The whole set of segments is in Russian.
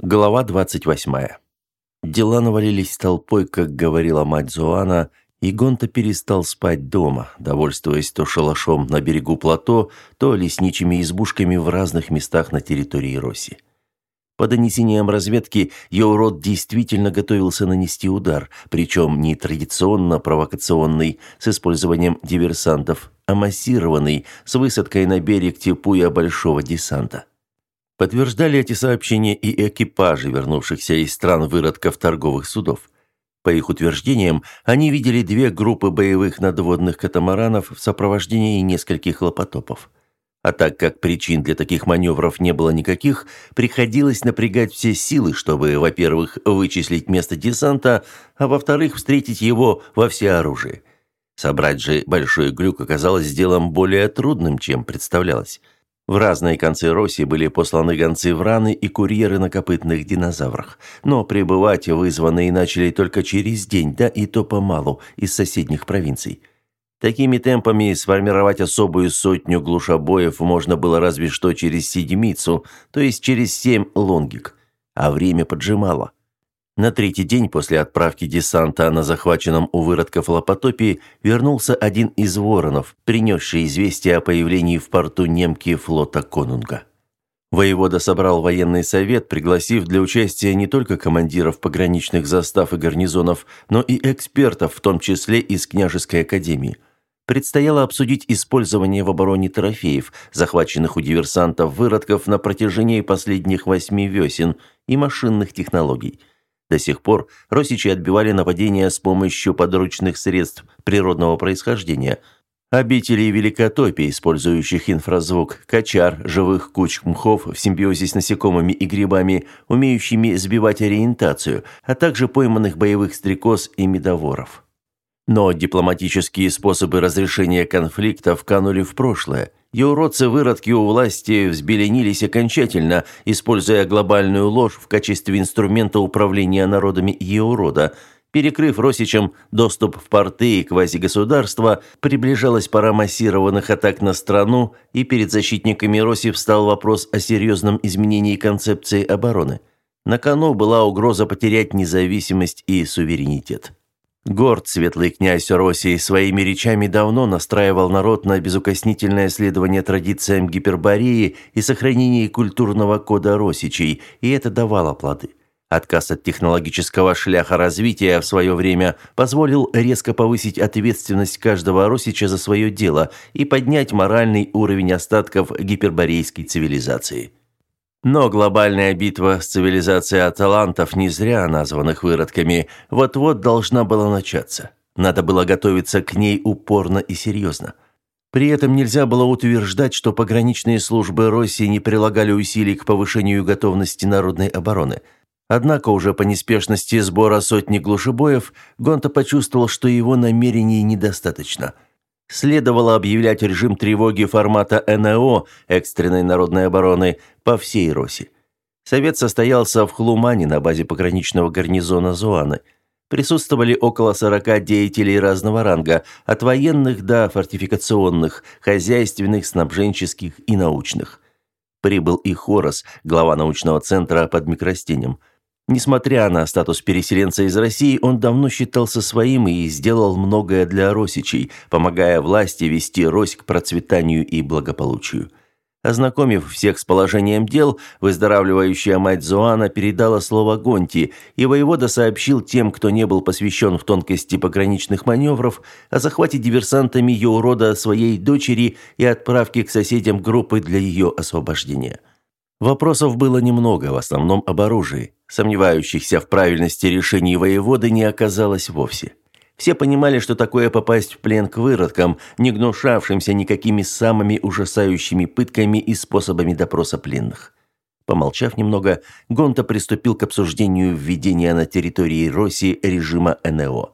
Глава 28. Дела навалились толпой, как говорила мать Зуана, и Гонта перестал спать дома, довольствуясь то шалашом на берегу плато, то лесничими избушками в разных местах на территории Росси. По донесениям разведки, Еурод действительно готовился нанести удар, причем не традиционно провокационный, с использованием диверсантов, а массированный, с высадкой на берег Типуя большого десанта. Подтверждали эти сообщения и экипажи, вернувшихся из стран выродков торговых судов. По их утверждениям, они видели две группы боевых надводных катамаранов в сопровождении нескольких лопотопов. А так как причин для таких маневров не было никаких, приходилось напрягать все силы, чтобы, во-первых, вычислить место десанта, а во-вторых, встретить его во всеоружии. Собрать же большой глюк оказалось делом более трудным, чем представлялось. В разные концы России были посланы гонцы Враны и курьеры на копытных динозаврах. Но прибывать вызванные начали только через день, да и то помалу, из соседних провинций. Такими темпами сформировать особую сотню глушобоев можно было разве что через седмицу, то есть через семь лонгик. А время поджимало. На третий день после отправки десанта на захваченном у выродков Лопотопии вернулся один из воронов, принесший известие о появлении в порту немки флота Конунга. Воевода собрал военный совет, пригласив для участия не только командиров пограничных застав и гарнизонов, но и экспертов, в том числе из княжеской академии. Предстояло обсудить использование в обороне трофеев, захваченных у диверсантов-выродков на протяжении последних восьми весен, и машинных технологий – до сих пор росичи отбивали нападения с помощью подручных средств природного происхождения. Обителей великотопий, использующих инфразвук, качар, живых куч мхов в симбиозе с насекомыми и грибами, умеющими сбивать ориентацию, а также пойманных боевых стрекоз и медоворов. Но дипломатические способы разрешения конфликтов канули в прошлое – и уродцы-выродки у власти взбеленились окончательно, используя глобальную ложь в качестве инструмента управления народами Еурода. Перекрыв Росичам доступ в порты и квазигосударства, приближалась пора массированных атак на страну, и перед защитниками Роси встал вопрос о серьезном изменении концепции обороны. На кону была угроза потерять независимость и суверенитет. Горд светлый князь России своими речами давно настраивал народ на безукоснительное следование традициям гипербореи и сохранение культурного кода росичей, и это давало плоды. Отказ от технологического шляха развития в свое время позволил резко повысить ответственность каждого росича за свое дело и поднять моральный уровень остатков гиперборейской цивилизации. Но глобальная битва с цивилизацией аталантов, не зря названных выродками, вот-вот должна была начаться. Надо было готовиться к ней упорно и серьезно. При этом нельзя было утверждать, что пограничные службы России не прилагали усилий к повышению готовности народной обороны. Однако уже по неспешности сбора сотни глушебоев Гонта почувствовал, что его намерений недостаточно – Следовало объявлять режим тревоги формата НО, экстренной народной обороны, по всей Роси. Совет состоялся в Хлумане на базе пограничного гарнизона Зуаны. Присутствовали около 40 деятелей разного ранга, от военных до фортификационных, хозяйственных, снабженческих и научных. Прибыл и Хорос, глава научного центра под микростенем – Несмотря на статус переселенца из России, он давно считался своим и сделал многое для росичей, помогая власти вести Рось к процветанию и благополучию. Ознакомив всех с положением дел, выздоравливающая мать Зоана передала слово Гонти, и воевода сообщил тем, кто не был посвящен в тонкости пограничных маневров, о захвате диверсантами ее урода своей дочери и отправке к соседям группы для ее освобождения. Вопросов было немного, в основном об оружии. Сомневающихся в правильности решений воеводы не оказалось вовсе. Все понимали, что такое попасть в плен к выродкам, не гнушавшимся никакими самыми ужасающими пытками и способами допроса пленных. Помолчав немного, Гонта приступил к обсуждению введения на территории России режима НЭО.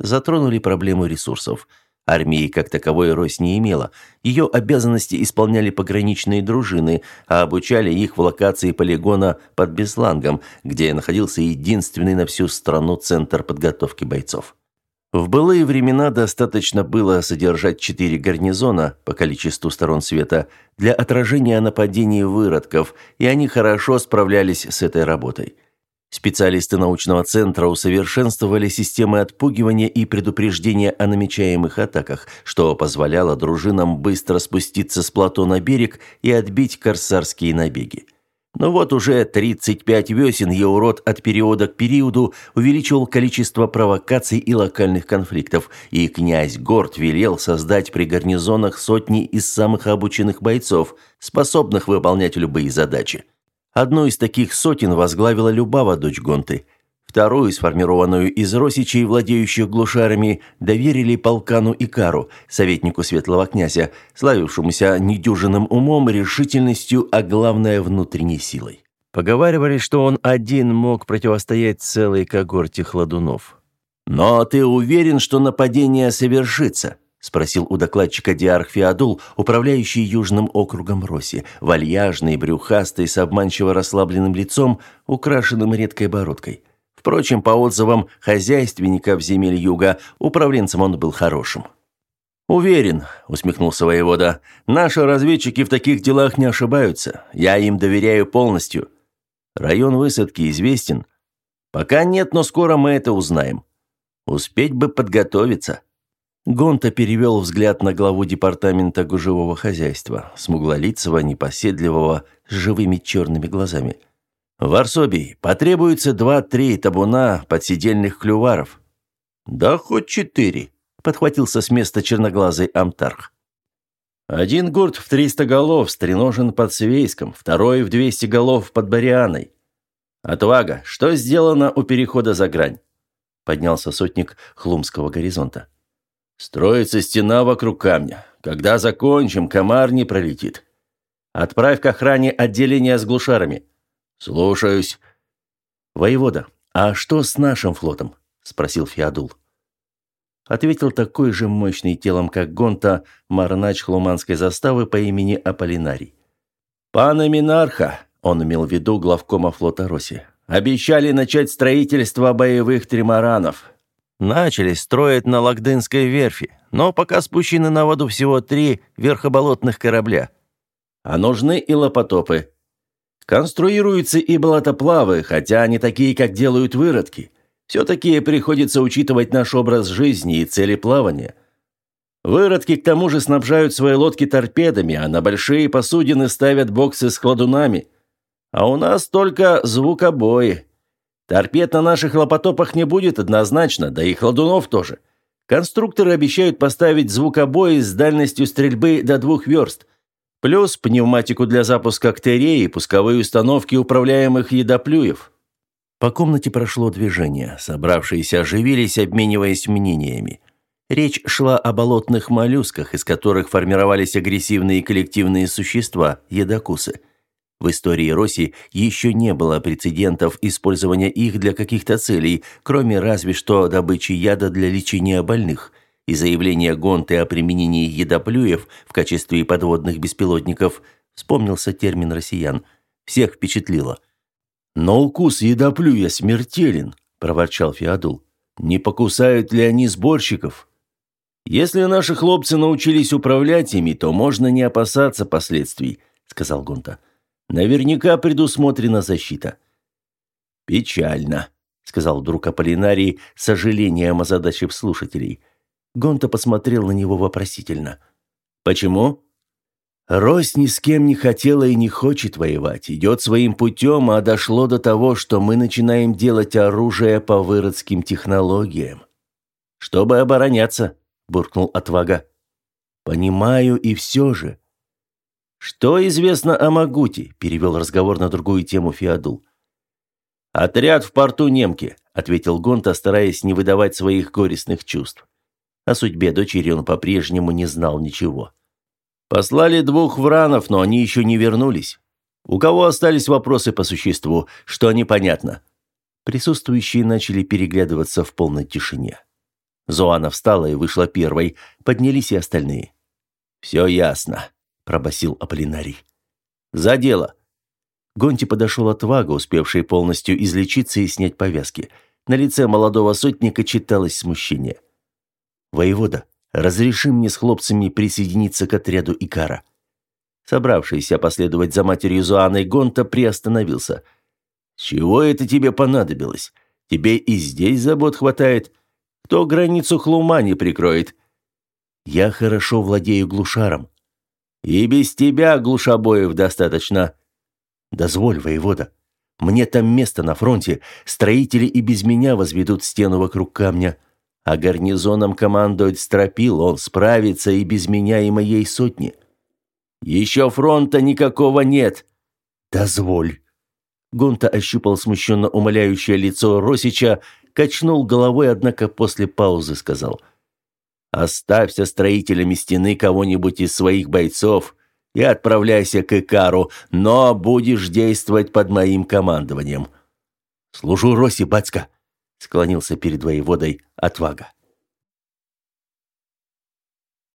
Затронули проблему ресурсов – Армии как таковой Рось не имела. Ее обязанности исполняли пограничные дружины, а обучали их в локации полигона под Беслангом, где находился единственный на всю страну центр подготовки бойцов. В былые времена достаточно было содержать четыре гарнизона по количеству сторон света для отражения нападений выродков, и они хорошо справлялись с этой работой. Специалисты научного центра усовершенствовали системы отпугивания и предупреждения о намечаемых атаках, что позволяло дружинам быстро спуститься с плато на берег и отбить корсарские набеги. Но вот уже 35 весен Еурод от периода к периоду увеличивал количество провокаций и локальных конфликтов, и князь Горд велел создать при гарнизонах сотни из самых обученных бойцов, способных выполнять любые задачи. Одну из таких сотен возглавила Любава, дочь Гонты. Вторую, сформированную из росичей, владеющих глушарами, доверили полкану Икару, советнику светлого князя, славившемуся недюжинным умом, решительностью, а главное внутренней силой. Поговаривали, что он один мог противостоять целой когорте хладунов. «Но ты уверен, что нападение совершится?» Спросил у докладчика Диарх Феодул, управляющий Южным округом Роси, вальяжный, брюхастый, с обманчиво расслабленным лицом, украшенным редкой бородкой. Впрочем, по отзывам хозяйственников земель Юга, управленцем он был хорошим. «Уверен», — усмехнулся воевода, — «наши разведчики в таких делах не ошибаются. Я им доверяю полностью. Район высадки известен?» «Пока нет, но скоро мы это узнаем. Успеть бы подготовиться». Гонта перевел взгляд на главу департамента гужевого хозяйства, смуглолицего, непоседливого, с живыми черными глазами. «Варсобий, потребуется два-три табуна подсидельных клюваров». «Да хоть четыре», — подхватился с места черноглазый Амтарх. «Один гурт в триста голов стреножен под Свейском, второй в двести голов под Барианой. Отвага, что сделано у перехода за грань?» Поднялся сотник Хлумского горизонта. Строится стена вокруг камня. Когда закончим, комар не пролетит. Отправь к охране отделение с глушарами. Слушаюсь. Воевода, а что с нашим флотом? Спросил Феодул. Ответил такой же мощный телом, как Гонта, марнач хлуманской заставы по имени Аполлинарий. «Пана Минарха», он имел в виду главкома флота Роси, обещали начать строительство боевых тримаранов. Начали строить на Лагдынской верфи, но пока спущены на воду всего три верхоболотных корабля. А нужны и лопотопы. Конструируются и болотоплавы, хотя они такие, как делают выродки. Все-таки приходится учитывать наш образ жизни и цели плавания. Выродки к тому же снабжают свои лодки торпедами, а на большие посудины ставят боксы с кладунами. А у нас только звукобои. Торпед на наших лопотопах не будет однозначно, да и хладунов тоже. Конструкторы обещают поставить звукобои с дальностью стрельбы до двух верст. Плюс пневматику для запуска ктерей и пусковые установки управляемых едоплюев. По комнате прошло движение. Собравшиеся оживились, обмениваясь мнениями. Речь шла о болотных моллюсках, из которых формировались агрессивные коллективные существа – едокусы – в истории России еще не было прецедентов использования их для каких-то целей, кроме разве что добычи яда для лечения больных. И заявление Гонты о применении едоплюев в качестве подводных беспилотников вспомнился термин россиян. Всех впечатлило. «Но укус едоплюя смертелен», – проворчал Феодул. «Не покусают ли они сборщиков?» «Если наши хлопцы научились управлять ими, то можно не опасаться последствий», – сказал Гонта. Наверняка предусмотрена защита. Печально, сказал вдруг Аполлинарий, с сожалением озадачив слушателей. Гонта посмотрел на него вопросительно. Почему? Рось ни с кем не хотела и не хочет воевать. Идет своим путем, а дошло до того, что мы начинаем делать оружие по выродским технологиям. Чтобы обороняться, буркнул Отвага. Понимаю и все же. «Что известно о Магуте?» – перевел разговор на другую тему Феодул. «Отряд в порту немки», – ответил Гонта, стараясь не выдавать своих горестных чувств. О судьбе дочери он по-прежнему не знал ничего. «Послали двух вранов, но они еще не вернулись. У кого остались вопросы по существу, что непонятно?» Присутствующие начали переглядываться в полной тишине. Зоана встала и вышла первой, поднялись и остальные. «Все ясно», – пробасил Аполлинарий. «За дело!» Гонти подошел от Вага, успевший полностью излечиться и снять повязки. На лице молодого сотника читалось смущение. «Воевода, разреши мне с хлопцами присоединиться к отряду Икара». Собравшийся последовать за матерью Зуаной Гонта приостановился. «Чего это тебе понадобилось? Тебе и здесь забот хватает. Кто границу хлума не прикроет?» «Я хорошо владею глушаром». «И без тебя, глушобоев, достаточно». «Дозволь, воевода. Мне там место на фронте. Строители и без меня возведут стену вокруг камня. А гарнизоном командует Стропил, он справится и без меня, и моей сотни». «Еще фронта никакого нет!» «Дозволь!» Гонта ощупал смущенно умоляющее лицо Росича, качнул головой, однако после паузы сказал. «Оставь со строителями стены кого-нибудь из своих бойцов и отправляйся к Икару, но будешь действовать под моим командованием». «Служу Роси, батька!» — склонился перед воеводой отвага.